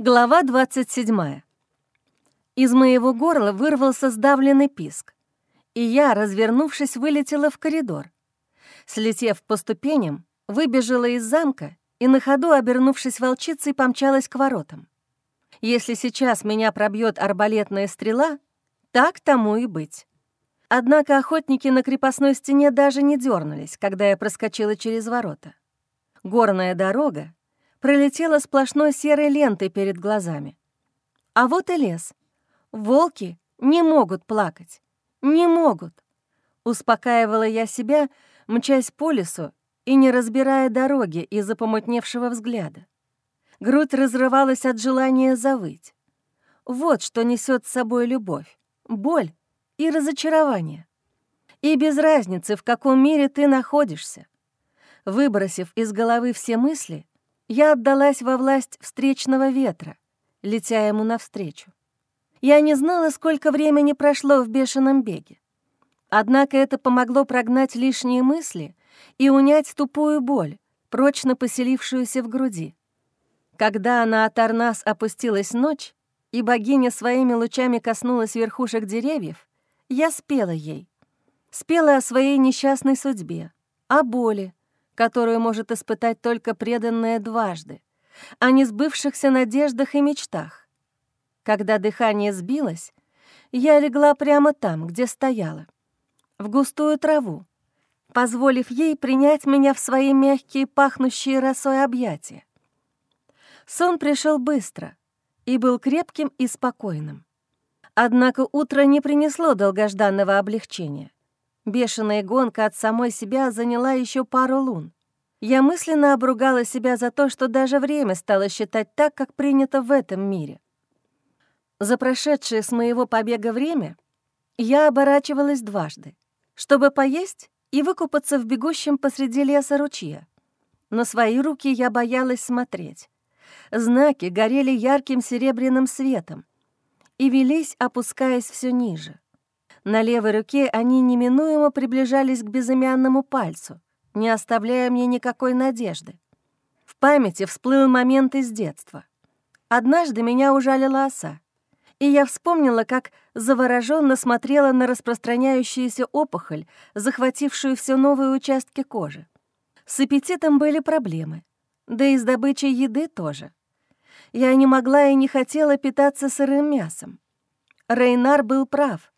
Глава 27. Из моего горла вырвался сдавленный писк, и я, развернувшись, вылетела в коридор. Слетев по ступеням, выбежала из замка и на ходу, обернувшись волчицей, помчалась к воротам. Если сейчас меня пробьет арбалетная стрела, так тому и быть. Однако охотники на крепостной стене даже не дернулись, когда я проскочила через ворота. Горная дорога, пролетела сплошной серой лентой перед глазами. А вот и лес. Волки не могут плакать. Не могут. Успокаивала я себя, мчась по лесу и не разбирая дороги из-за помутневшего взгляда. Грудь разрывалась от желания завыть. Вот что несет с собой любовь, боль и разочарование. И без разницы, в каком мире ты находишься. Выбросив из головы все мысли, я отдалась во власть встречного ветра, летя ему навстречу. Я не знала, сколько времени прошло в бешеном беге. Однако это помогло прогнать лишние мысли и унять тупую боль, прочно поселившуюся в груди. Когда на Атарнас опустилась ночь, и богиня своими лучами коснулась верхушек деревьев, я спела ей. Спела о своей несчастной судьбе, о боли, которую может испытать только преданная дважды, о несбывшихся надеждах и мечтах. Когда дыхание сбилось, я легла прямо там, где стояла, в густую траву, позволив ей принять меня в свои мягкие, пахнущие росой объятия. Сон пришел быстро и был крепким и спокойным. Однако утро не принесло долгожданного облегчения. Бешеная гонка от самой себя заняла еще пару лун. Я мысленно обругала себя за то, что даже время стало считать так, как принято в этом мире. За прошедшее с моего побега время я оборачивалась дважды, чтобы поесть и выкупаться в бегущем посреди леса ручье. На свои руки я боялась смотреть. Знаки горели ярким серебряным светом и велись, опускаясь все ниже. На левой руке они неминуемо приближались к безымянному пальцу, не оставляя мне никакой надежды. В памяти всплыл момент из детства. Однажды меня ужалила оса, и я вспомнила, как завороженно смотрела на распространяющуюся опухоль, захватившую все новые участки кожи. С аппетитом были проблемы, да и с добычей еды тоже. Я не могла и не хотела питаться сырым мясом. Рейнар был прав.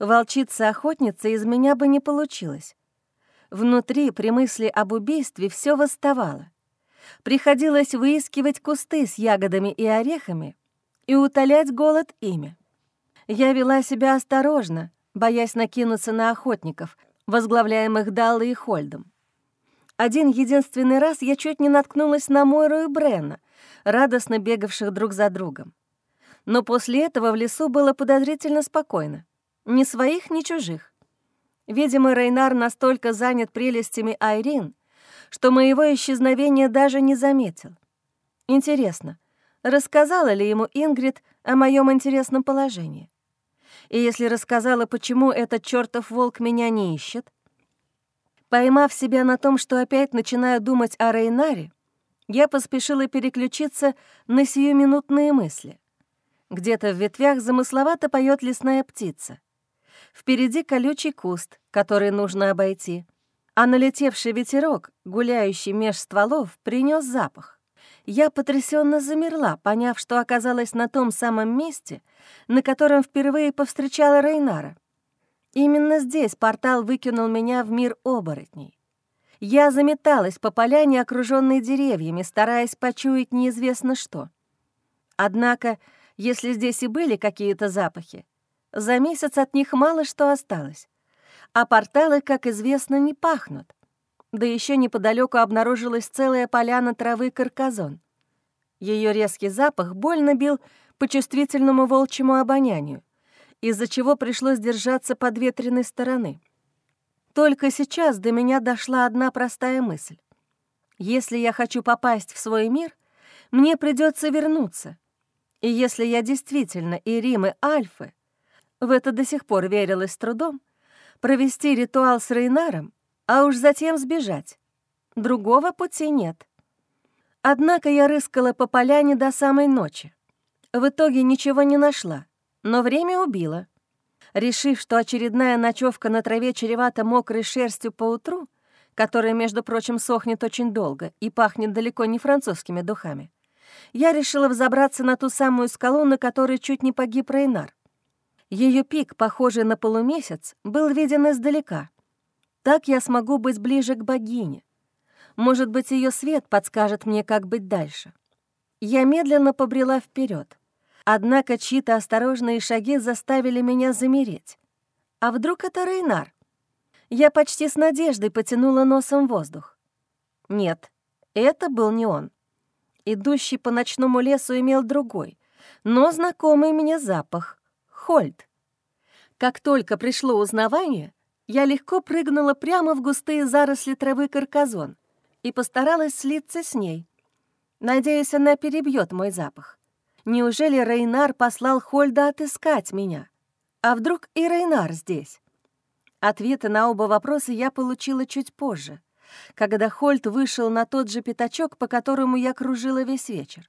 Волчица-охотница из меня бы не получилось. Внутри при мысли об убийстве все восставало. Приходилось выискивать кусты с ягодами и орехами и утолять голод ими. Я вела себя осторожно, боясь накинуться на охотников, возглавляемых Даллой и Хольдом. Один единственный раз я чуть не наткнулась на Мойру и Брена, радостно бегавших друг за другом. Но после этого в лесу было подозрительно спокойно. Ни своих, ни чужих. Видимо, Рейнар настолько занят прелестями Айрин, что моего исчезновения даже не заметил. Интересно, рассказала ли ему Ингрид о моем интересном положении? И если рассказала, почему этот чертов волк меня не ищет, Поймав себя на том, что опять начинаю думать о Рейнаре, я поспешила переключиться на сиюминутные мысли. Где-то в ветвях замысловато поет лесная птица. Впереди колючий куст, который нужно обойти, а налетевший ветерок, гуляющий меж стволов, принес запах. Я потрясенно замерла, поняв, что оказалась на том самом месте, на котором впервые повстречала Рейнара. Именно здесь портал выкинул меня в мир оборотней. Я заметалась по поляне, окружённой деревьями, стараясь почуять неизвестно что. Однако, если здесь и были какие-то запахи, за месяц от них мало что осталось. А порталы, как известно, не пахнут. Да еще неподалеку обнаружилась целая поляна травы карказон. Ее резкий запах больно бил по чувствительному волчьему обонянию из-за чего пришлось держаться подветренной стороны. Только сейчас до меня дошла одна простая мысль. Если я хочу попасть в свой мир, мне придется вернуться. И если я действительно и Римы Альфы, в это до сих пор верилось с трудом, провести ритуал с Рейнаром, а уж затем сбежать. Другого пути нет. Однако я рыскала по поляне до самой ночи. В итоге ничего не нашла, но время убило. Решив, что очередная ночевка на траве чревата мокрой шерстью по утру, которая, между прочим, сохнет очень долго и пахнет далеко не французскими духами, я решила взобраться на ту самую скалу, на которой чуть не погиб Рейнар. Ее пик, похожий на полумесяц, был виден издалека. Так я смогу быть ближе к богине. Может быть, ее свет подскажет мне, как быть дальше. Я медленно побрела вперед. Однако чьи-то осторожные шаги заставили меня замереть. А вдруг это Рейнар? Я почти с надеждой потянула носом воздух. Нет, это был не он. Идущий по ночному лесу имел другой, но знакомый мне запах — Хольд. Как только пришло узнавание, я легко прыгнула прямо в густые заросли травы карказон и постаралась слиться с ней. Надеюсь, она перебьет мой запах. Неужели Рейнар послал Хольда отыскать меня? А вдруг и Рейнар здесь? Ответы на оба вопроса я получила чуть позже, когда Хольд вышел на тот же пятачок, по которому я кружила весь вечер.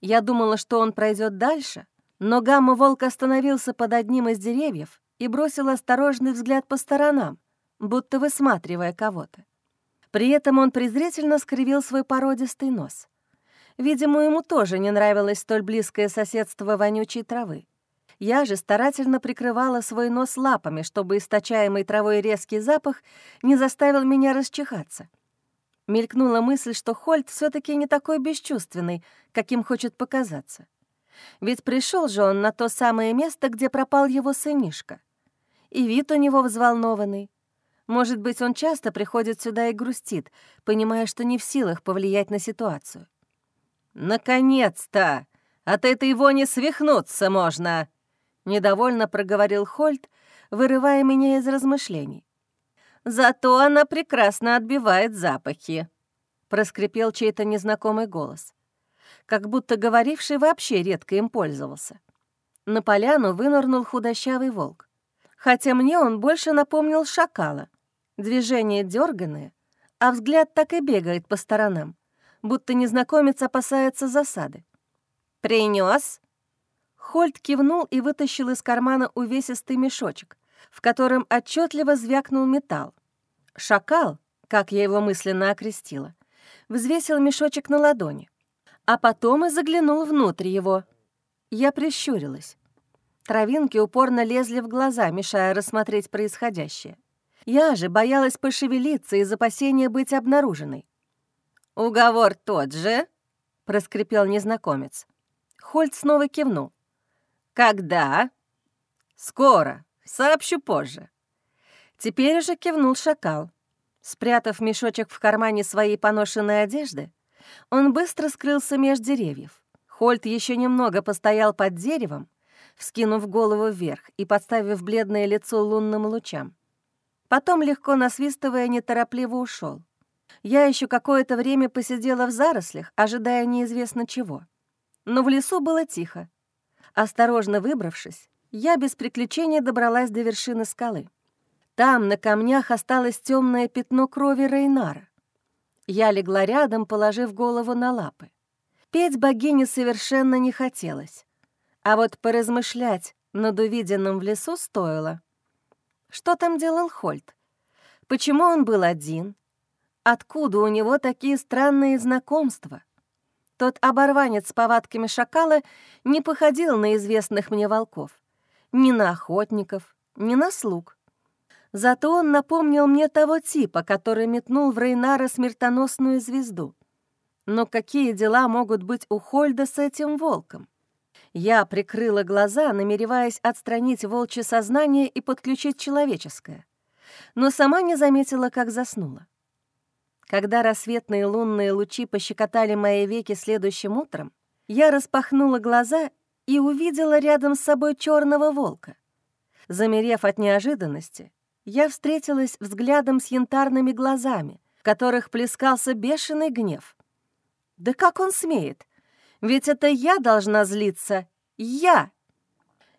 Я думала, что он пройдет дальше, но гамма-волк остановился под одним из деревьев и бросил осторожный взгляд по сторонам, будто высматривая кого-то. При этом он презрительно скривил свой породистый нос. Видимо, ему тоже не нравилось столь близкое соседство вонючей травы. Я же старательно прикрывала свой нос лапами, чтобы источаемый травой резкий запах не заставил меня расчихаться. Мелькнула мысль, что Хольт все таки не такой бесчувственный, каким хочет показаться. Ведь пришел же он на то самое место, где пропал его сынишка. И вид у него взволнованный. Может быть, он часто приходит сюда и грустит, понимая, что не в силах повлиять на ситуацию. «Наконец-то! От этой вони свихнуться можно!» — недовольно проговорил Хольт, вырывая меня из размышлений. «Зато она прекрасно отбивает запахи», — проскрипел чей-то незнакомый голос, как будто говоривший вообще редко им пользовался. На поляну вынырнул худощавый волк, хотя мне он больше напомнил шакала. Движение дерганое, а взгляд так и бегает по сторонам будто незнакомец опасается засады. «Принёс?» Хольт кивнул и вытащил из кармана увесистый мешочек, в котором отчетливо звякнул металл. Шакал, как я его мысленно окрестила, взвесил мешочек на ладони, а потом и заглянул внутрь его. Я прищурилась. Травинки упорно лезли в глаза, мешая рассмотреть происходящее. Я же боялась пошевелиться из опасения быть обнаруженной. «Уговор тот же?» — проскрипел незнакомец. Хольт снова кивнул. «Когда?» «Скоро. Сообщу позже». Теперь уже кивнул шакал. Спрятав мешочек в кармане своей поношенной одежды, он быстро скрылся меж деревьев. Хольт еще немного постоял под деревом, вскинув голову вверх и подставив бледное лицо лунным лучам. Потом, легко насвистывая, неторопливо ушел. Я еще какое-то время посидела в зарослях, ожидая неизвестно чего. Но в лесу было тихо. Осторожно выбравшись, я без приключений добралась до вершины скалы. Там на камнях осталось темное пятно крови Рейнара. Я легла рядом, положив голову на лапы. Петь богине совершенно не хотелось. А вот поразмышлять над увиденным в лесу стоило. Что там делал Хольт? Почему он был один? Откуда у него такие странные знакомства? Тот оборванец с повадками шакала не походил на известных мне волков. Ни на охотников, ни на слуг. Зато он напомнил мне того типа, который метнул в Рейнара смертоносную звезду. Но какие дела могут быть у Хольда с этим волком? Я прикрыла глаза, намереваясь отстранить волчье сознание и подключить человеческое. Но сама не заметила, как заснула. Когда рассветные лунные лучи пощекотали мои веки следующим утром, я распахнула глаза и увидела рядом с собой черного волка. Замерев от неожиданности, я встретилась взглядом с янтарными глазами, в которых плескался бешеный гнев. «Да как он смеет? Ведь это я должна злиться! Я!»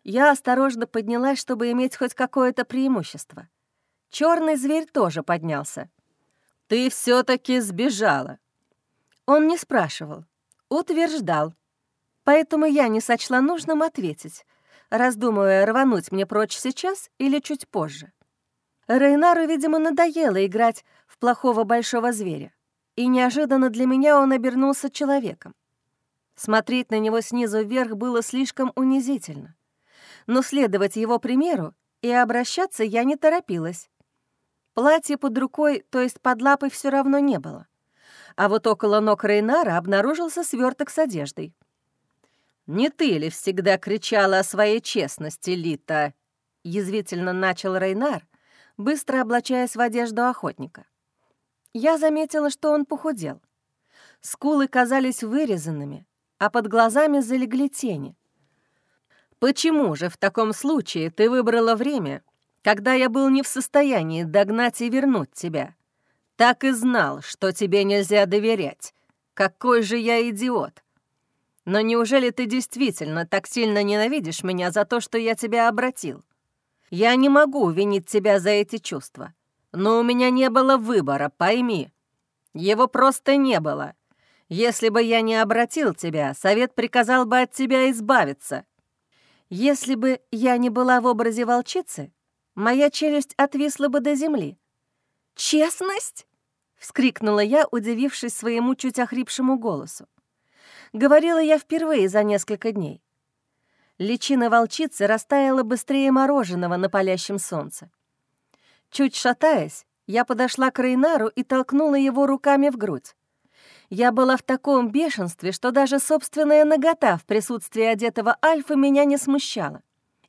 Я осторожно поднялась, чтобы иметь хоть какое-то преимущество. Черный зверь тоже поднялся — «Ты все таки сбежала». Он не спрашивал, утверждал. Поэтому я не сочла нужным ответить, раздумывая, рвануть мне прочь сейчас или чуть позже. Рейнару, видимо, надоело играть в плохого большого зверя, и неожиданно для меня он обернулся человеком. Смотреть на него снизу вверх было слишком унизительно. Но следовать его примеру и обращаться я не торопилась. Платье под рукой, то есть под лапой, все равно не было. А вот около ног Рейнара обнаружился сверток с одеждой. «Не ты ли всегда кричала о своей честности, Лита?» — язвительно начал Рейнар, быстро облачаясь в одежду охотника. Я заметила, что он похудел. Скулы казались вырезанными, а под глазами залегли тени. «Почему же в таком случае ты выбрала время, когда я был не в состоянии догнать и вернуть тебя? Так и знал, что тебе нельзя доверять. Какой же я идиот!» Но неужели ты действительно так сильно ненавидишь меня за то, что я тебя обратил? Я не могу винить тебя за эти чувства. Но у меня не было выбора, пойми. Его просто не было. Если бы я не обратил тебя, совет приказал бы от тебя избавиться. Если бы я не была в образе волчицы, моя челюсть отвисла бы до земли. «Честность?» — вскрикнула я, удивившись своему чуть охрипшему голосу. Говорила я впервые за несколько дней. Личина волчицы растаяла быстрее мороженого на палящем солнце. Чуть шатаясь, я подошла к Рейнару и толкнула его руками в грудь. Я была в таком бешенстве, что даже собственная нагота в присутствии одетого Альфа меня не смущала.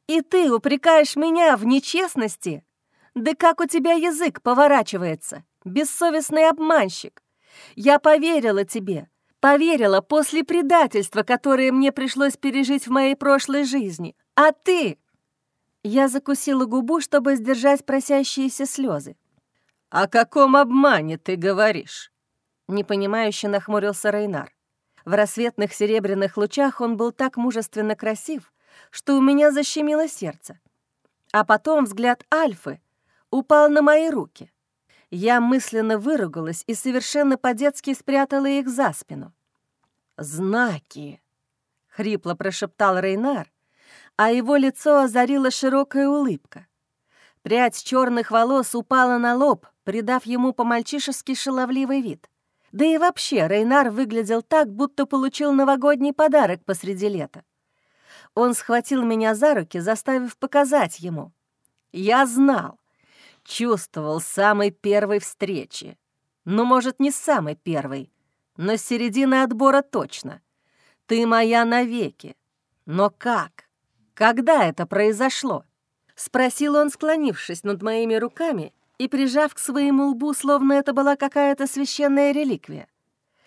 «И ты упрекаешь меня в нечестности? Да как у тебя язык поворачивается, бессовестный обманщик! Я поверила тебе, Поверила после предательства, которое мне пришлось пережить в моей прошлой жизни. А ты...» Я закусила губу, чтобы сдержать просящиеся слезы. «О каком обмане ты говоришь?» Непонимающе нахмурился Рейнар. В рассветных серебряных лучах он был так мужественно красив, что у меня защемило сердце. А потом взгляд Альфы упал на мои руки. Я мысленно выругалась и совершенно по-детски спрятала их за спину. «Знаки!» — хрипло прошептал Рейнар, а его лицо озарила широкая улыбка. Прядь черных волос упала на лоб, придав ему по-мальчишески шаловливый вид. Да и вообще Рейнар выглядел так, будто получил новогодний подарок посреди лета. Он схватил меня за руки, заставив показать ему. Я знал, чувствовал с самой первой встречи. Ну, может, не с самой первой, но с середины отбора точно. Ты моя навеки. Но как? Когда это произошло?» Спросил он, склонившись над моими руками и прижав к своему лбу, словно это была какая-то священная реликвия.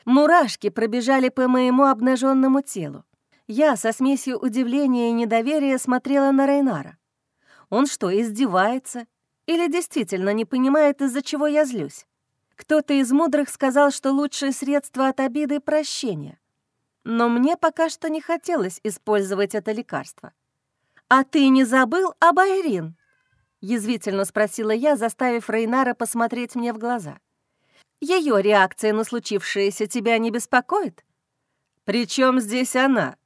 Мурашки пробежали по моему обнаженному телу. Я со смесью удивления и недоверия смотрела на Рейнара. Он что, издевается? Или действительно не понимает, из-за чего я злюсь? Кто-то из мудрых сказал, что лучшее средство от обиды — прощение. Но мне пока что не хотелось использовать это лекарство. «А ты не забыл об Айрин?» — язвительно спросила я, заставив Рейнара посмотреть мне в глаза. Ее реакция на случившееся тебя не беспокоит?» «При чем здесь она?»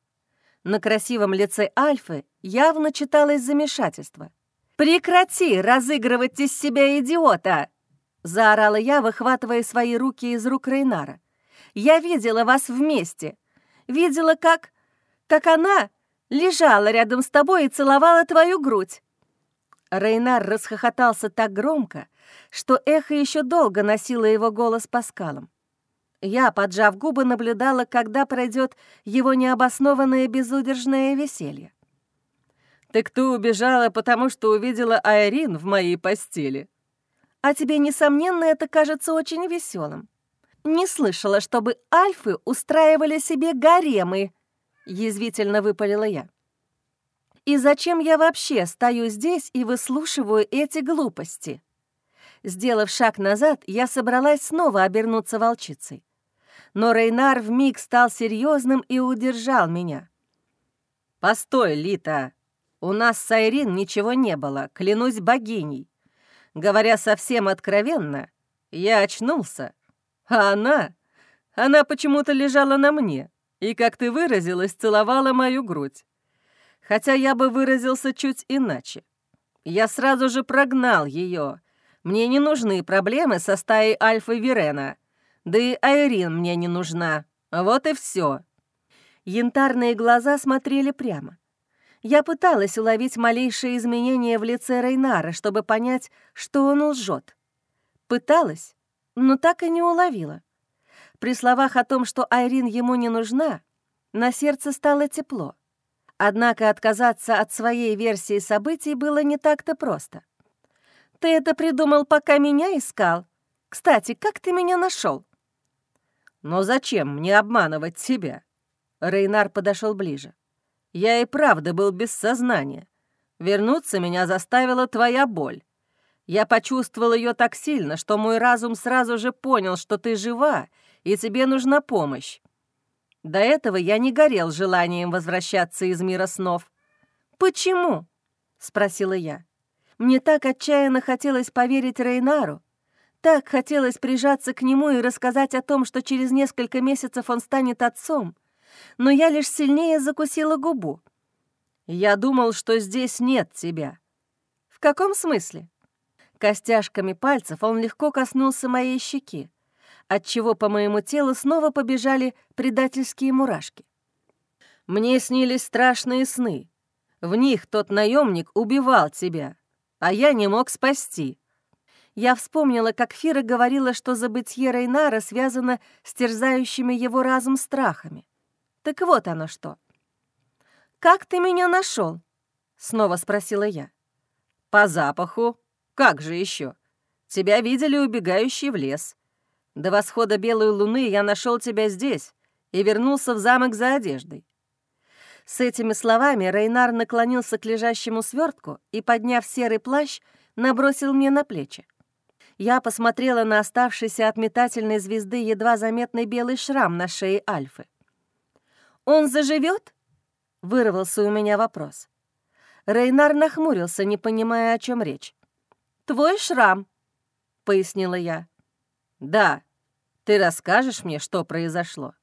На красивом лице Альфы явно читалось замешательство. «Прекрати разыгрывать из себя идиота!» — заорала я, выхватывая свои руки из рук Рейнара. «Я видела вас вместе. Видела, как... как она лежала рядом с тобой и целовала твою грудь». Рейнар расхохотался так громко, что эхо еще долго носило его голос по скалам. Я, поджав губы, наблюдала, когда пройдет его необоснованное безудержное веселье. «Ты кто убежала, потому что увидела Айрин в моей постели?» «А тебе, несомненно, это кажется очень веселым. Не слышала, чтобы альфы устраивали себе гаремы», — язвительно выпалила я. «И зачем я вообще стою здесь и выслушиваю эти глупости?» Сделав шаг назад, я собралась снова обернуться волчицей. Но Рейнар вмиг стал серьезным и удержал меня. «Постой, Лита!» У нас с Айрин ничего не было, клянусь богиней. Говоря совсем откровенно, я очнулся, а она... Она почему-то лежала на мне и, как ты выразилась, целовала мою грудь. Хотя я бы выразился чуть иначе. Я сразу же прогнал ее. Мне не нужны проблемы со стаей Альфа Верена. Да и Айрин мне не нужна. Вот и все. Янтарные глаза смотрели прямо. Я пыталась уловить малейшие изменения в лице Рейнара, чтобы понять, что он лжет. Пыталась, но так и не уловила. При словах о том, что Айрин ему не нужна, на сердце стало тепло. Однако отказаться от своей версии событий было не так-то просто. «Ты это придумал, пока меня искал? Кстати, как ты меня нашел? «Но зачем мне обманывать тебя?» Рейнар подошел ближе. «Я и правда был без сознания. Вернуться меня заставила твоя боль. Я почувствовал ее так сильно, что мой разум сразу же понял, что ты жива, и тебе нужна помощь. До этого я не горел желанием возвращаться из мира снов. «Почему?» — спросила я. Мне так отчаянно хотелось поверить Рейнару, так хотелось прижаться к нему и рассказать о том, что через несколько месяцев он станет отцом, но я лишь сильнее закусила губу. «Я думал, что здесь нет тебя». «В каком смысле?» Костяшками пальцев он легко коснулся моей щеки, отчего по моему телу снова побежали предательские мурашки. Мне снились страшные сны. В них тот наемник убивал тебя, а я не мог спасти. Я вспомнила, как Фира говорила, что забытье Рейнара связано с терзающими его разум страхами. Так вот оно что. «Как ты меня нашел? снова спросила я. «По запаху. Как же еще? Тебя видели убегающий в лес. До восхода белой луны я нашел тебя здесь и вернулся в замок за одеждой. С этими словами Рейнар наклонился к лежащему свертку и, подняв серый плащ, набросил мне на плечи. Я посмотрела на оставшийся от метательной звезды едва заметный белый шрам на шее Альфы. «Он заживет? вырвался у меня вопрос. Рейнар нахмурился, не понимая, о чем речь. «Твой шрам», — пояснила я. «Да, ты расскажешь мне, что произошло?»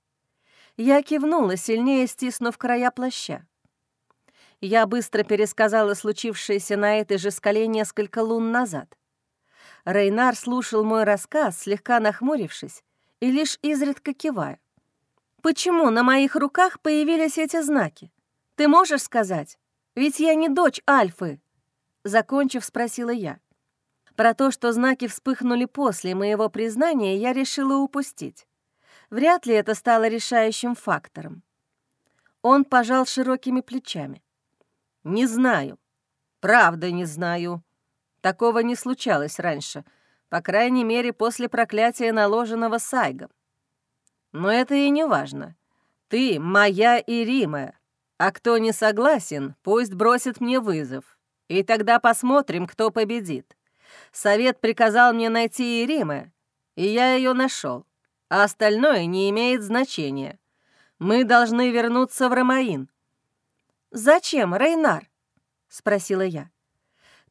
Я кивнула, сильнее стиснув края плаща. Я быстро пересказала случившееся на этой же скале несколько лун назад. Рейнар слушал мой рассказ, слегка нахмурившись и лишь изредка кивая. «Почему на моих руках появились эти знаки? Ты можешь сказать? Ведь я не дочь Альфы!» Закончив, спросила я. Про то, что знаки вспыхнули после моего признания, я решила упустить. Вряд ли это стало решающим фактором. Он пожал широкими плечами. «Не знаю. Правда не знаю. Такого не случалось раньше, по крайней мере, после проклятия, наложенного Сайгом. Но это и не важно. Ты моя и Рима, а кто не согласен, пусть бросит мне вызов. И тогда посмотрим, кто победит. Совет приказал мне найти Ириме, и я ее нашел. А остальное не имеет значения. Мы должны вернуться в Ромаин». «Зачем, Рейнар?» — спросила я.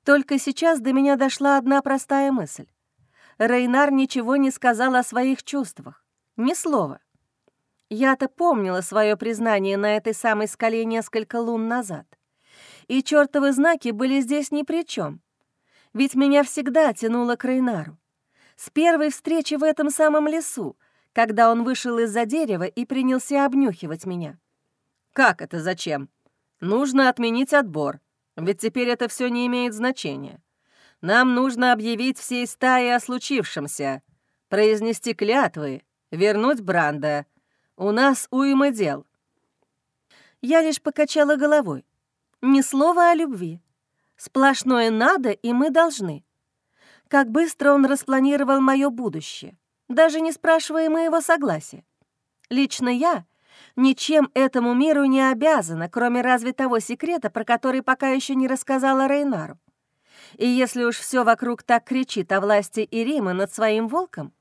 Только сейчас до меня дошла одна простая мысль. Рейнар ничего не сказал о своих чувствах. Ни слова. Я-то помнила свое признание на этой самой скале несколько лун назад. И чертовы знаки были здесь ни при чем. Ведь меня всегда тянуло к Рейнару. С первой встречи в этом самом лесу, когда он вышел из-за дерева и принялся обнюхивать меня. «Как это зачем? Нужно отменить отбор, ведь теперь это все не имеет значения. Нам нужно объявить всей стае о случившемся, произнести клятвы, вернуть Бранда. У нас уйма дел». Я лишь покачала головой. Ни слова о любви. Сплошное «надо» и «мы должны». Как быстро он распланировал мое будущее, даже не спрашивая моего согласия. Лично я ничем этому миру не обязана, кроме разве того секрета, про который пока еще не рассказала Рейнару. И если уж все вокруг так кричит о власти Иримы над своим волком,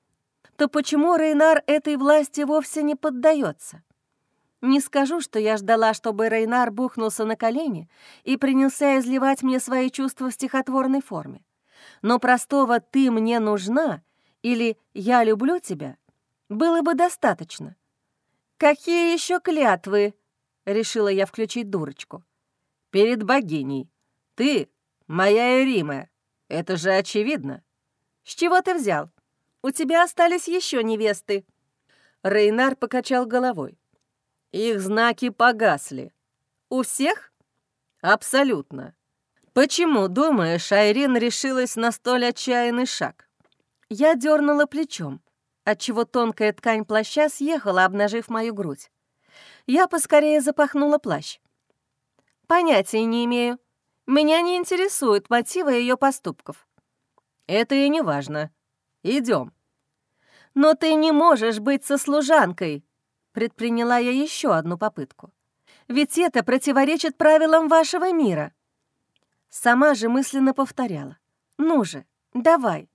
то почему Рейнар этой власти вовсе не поддается? Не скажу, что я ждала, чтобы Рейнар бухнулся на колени и принялся изливать мне свои чувства в стихотворной форме. Но простого «ты мне нужна» или «я люблю тебя» было бы достаточно. «Какие еще клятвы?» — решила я включить дурочку. «Перед богиней. Ты моя Эрима. Это же очевидно». «С чего ты взял? У тебя остались еще невесты». Рейнар покачал головой. «Их знаки погасли». «У всех?» «Абсолютно. Почему, думаешь, Айрин решилась на столь отчаянный шаг?» Я дернула плечом, отчего тонкая ткань плаща съехала, обнажив мою грудь. Я поскорее запахнула плащ. Понятия не имею. Меня не интересуют мотивы ее поступков. Это и не важно. Идем. Но ты не можешь быть со служанкой, предприняла я еще одну попытку. Ведь это противоречит правилам вашего мира. Сама же мысленно повторяла. «Ну же, давай,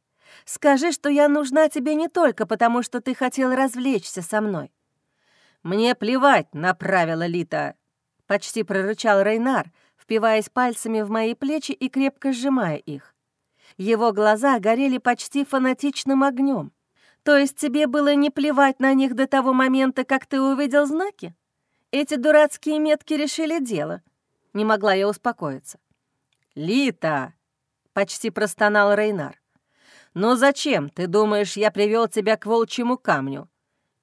скажи, что я нужна тебе не только потому, что ты хотел развлечься со мной». «Мне плевать на правила Лита», — почти прорычал Рейнар, впиваясь пальцами в мои плечи и крепко сжимая их. Его глаза горели почти фанатичным огнем. «То есть тебе было не плевать на них до того момента, как ты увидел знаки? Эти дурацкие метки решили дело». Не могла я успокоиться. «Лита!» — почти простонал Рейнар. «Но зачем, ты думаешь, я привел тебя к волчьему камню?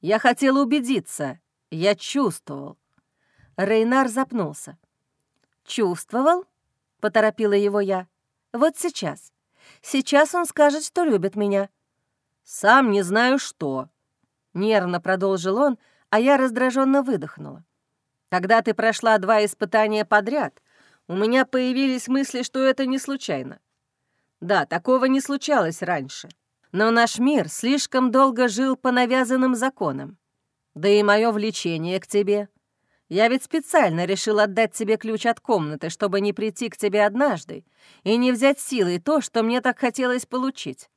Я хотел убедиться. Я чувствовал». Рейнар запнулся. «Чувствовал?» — поторопила его я. «Вот сейчас. Сейчас он скажет, что любит меня». «Сам не знаю что», — нервно продолжил он, а я раздраженно выдохнула. «Когда ты прошла два испытания подряд, у меня появились мысли, что это не случайно. Да, такого не случалось раньше. Но наш мир слишком долго жил по навязанным законам. Да и мое влечение к тебе. Я ведь специально решил отдать тебе ключ от комнаты, чтобы не прийти к тебе однажды и не взять силой то, что мне так хотелось получить.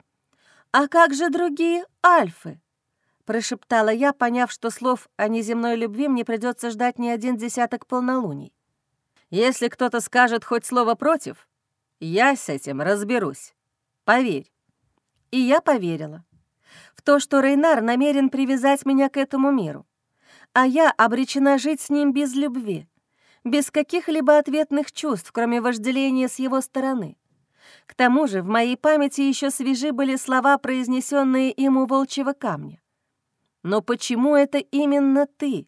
«А как же другие альфы?» — прошептала я, поняв, что слов о неземной любви мне придется ждать не один десяток полнолуний. Если кто-то скажет хоть слово против, я с этим разберусь. Поверь». И я поверила. В то, что Рейнар намерен привязать меня к этому миру. А я обречена жить с ним без любви, без каких-либо ответных чувств, кроме вожделения с его стороны. К тому же в моей памяти еще свежи были слова, произнесенные им у волчьего камня. «Но почему это именно ты?»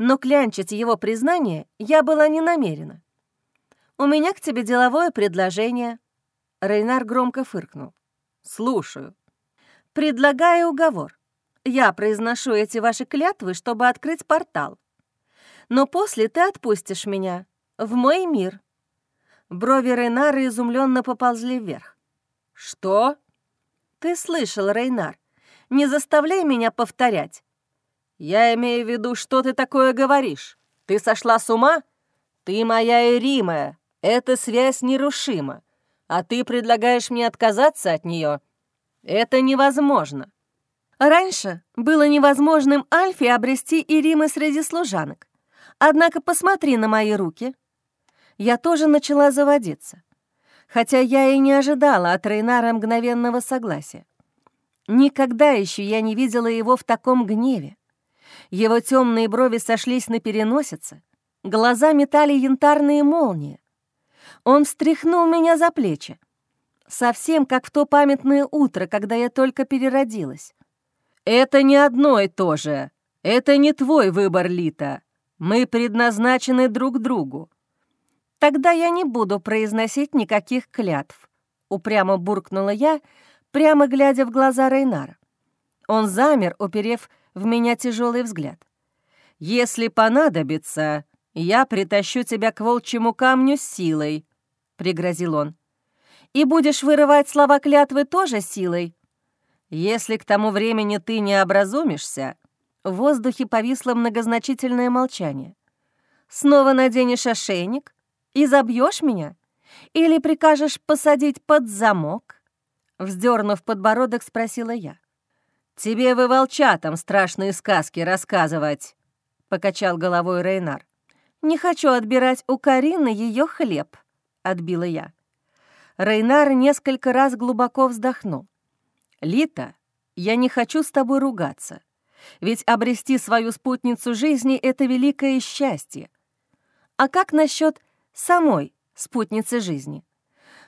но клянчить его признание я была не намерена. «У меня к тебе деловое предложение». Рейнар громко фыркнул. «Слушаю». «Предлагаю уговор. Я произношу эти ваши клятвы, чтобы открыть портал. Но после ты отпустишь меня в мой мир». Брови Рейнара изумленно поползли вверх. «Что?» «Ты слышал, Рейнар. Не заставляй меня повторять. «Я имею в виду, что ты такое говоришь? Ты сошла с ума? Ты моя Эримая, эта связь нерушима, а ты предлагаешь мне отказаться от нее? Это невозможно». Раньше было невозможным Альфе обрести Иримы среди служанок. Однако посмотри на мои руки. Я тоже начала заводиться, хотя я и не ожидала от Рейнара мгновенного согласия. Никогда еще я не видела его в таком гневе. Его темные брови сошлись на переносице, глаза метали янтарные молнии. Он встряхнул меня за плечи, совсем как в то памятное утро, когда я только переродилась. «Это не одно и то же. Это не твой выбор, Лита. Мы предназначены друг другу». «Тогда я не буду произносить никаких клятв», — упрямо буркнула я, прямо глядя в глаза Рейнара. Он замер, уперев в меня тяжелый взгляд. «Если понадобится, я притащу тебя к волчьему камню силой», — пригрозил он. «И будешь вырывать слова клятвы тоже силой?» «Если к тому времени ты не образумишься...» В воздухе повисло многозначительное молчание. «Снова наденешь ошейник и забьешь меня? Или прикажешь посадить под замок?» Вздернув подбородок, спросила я. «Тебе вы волчатам страшные сказки рассказывать», — покачал головой Рейнар. «Не хочу отбирать у Карины ее хлеб», — отбила я. Рейнар несколько раз глубоко вздохнул. «Лита, я не хочу с тобой ругаться. Ведь обрести свою спутницу жизни — это великое счастье. А как насчет самой спутницы жизни?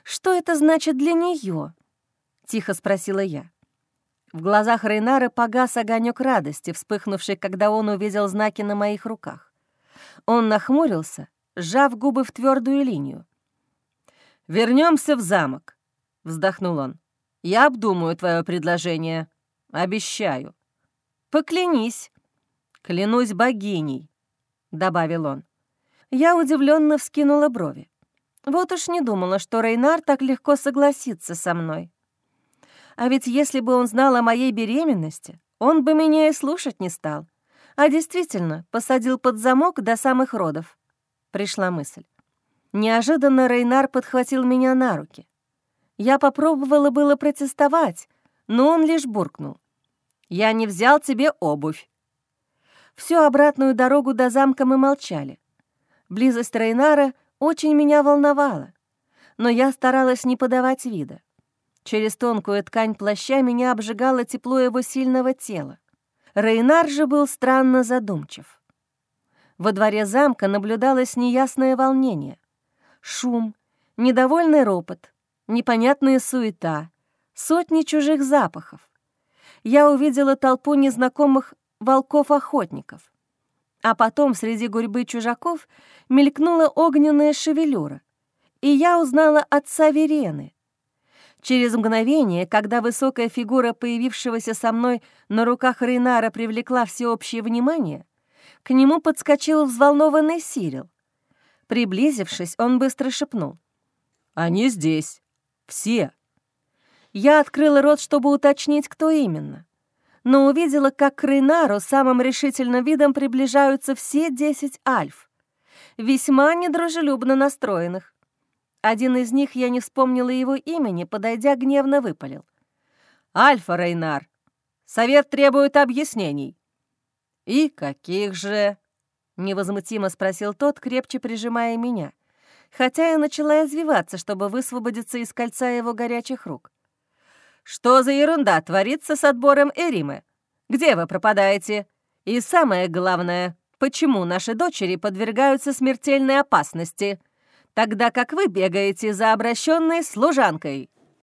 Что это значит для нее? Тихо спросила я. В глазах Рейнара погас огонек радости, вспыхнувший, когда он увидел знаки на моих руках. Он нахмурился, сжав губы в твердую линию. Вернемся в замок», — вздохнул он. «Я обдумаю твое предложение. Обещаю». «Поклянись». «Клянусь богиней», — добавил он. Я удивленно вскинула брови. Вот уж не думала, что Рейнар так легко согласится со мной. А ведь если бы он знал о моей беременности, он бы меня и слушать не стал. А действительно, посадил под замок до самых родов. Пришла мысль. Неожиданно Рейнар подхватил меня на руки. Я попробовала было протестовать, но он лишь буркнул. «Я не взял тебе обувь». Всю обратную дорогу до замка мы молчали. Близость Рейнара очень меня волновала, но я старалась не подавать вида. Через тонкую ткань плаща меня обжигало тепло его сильного тела. Рейнар же был странно задумчив. Во дворе замка наблюдалось неясное волнение. Шум, недовольный ропот, непонятная суета, сотни чужих запахов. Я увидела толпу незнакомых волков-охотников. А потом среди гурьбы чужаков мелькнула огненная шевелюра, и я узнала отца Верены. Через мгновение, когда высокая фигура появившегося со мной на руках Рейнара привлекла всеобщее внимание, к нему подскочил взволнованный Сирил. Приблизившись, он быстро шепнул. «Они здесь. Все». Я открыла рот, чтобы уточнить, кто именно, но увидела, как к Рейнару самым решительным видом приближаются все десять альф, весьма недружелюбно настроенных. Один из них, я не вспомнила его имени, подойдя, гневно выпалил. «Альфа, Рейнар, совет требует объяснений». «И каких же?» — невозмутимо спросил тот, крепче прижимая меня, хотя я начала извиваться, чтобы высвободиться из кольца его горячих рук. «Что за ерунда творится с отбором Эримы? Где вы пропадаете? И самое главное, почему наши дочери подвергаются смертельной опасности?» тогда как вы бегаете за обращенной служанкой».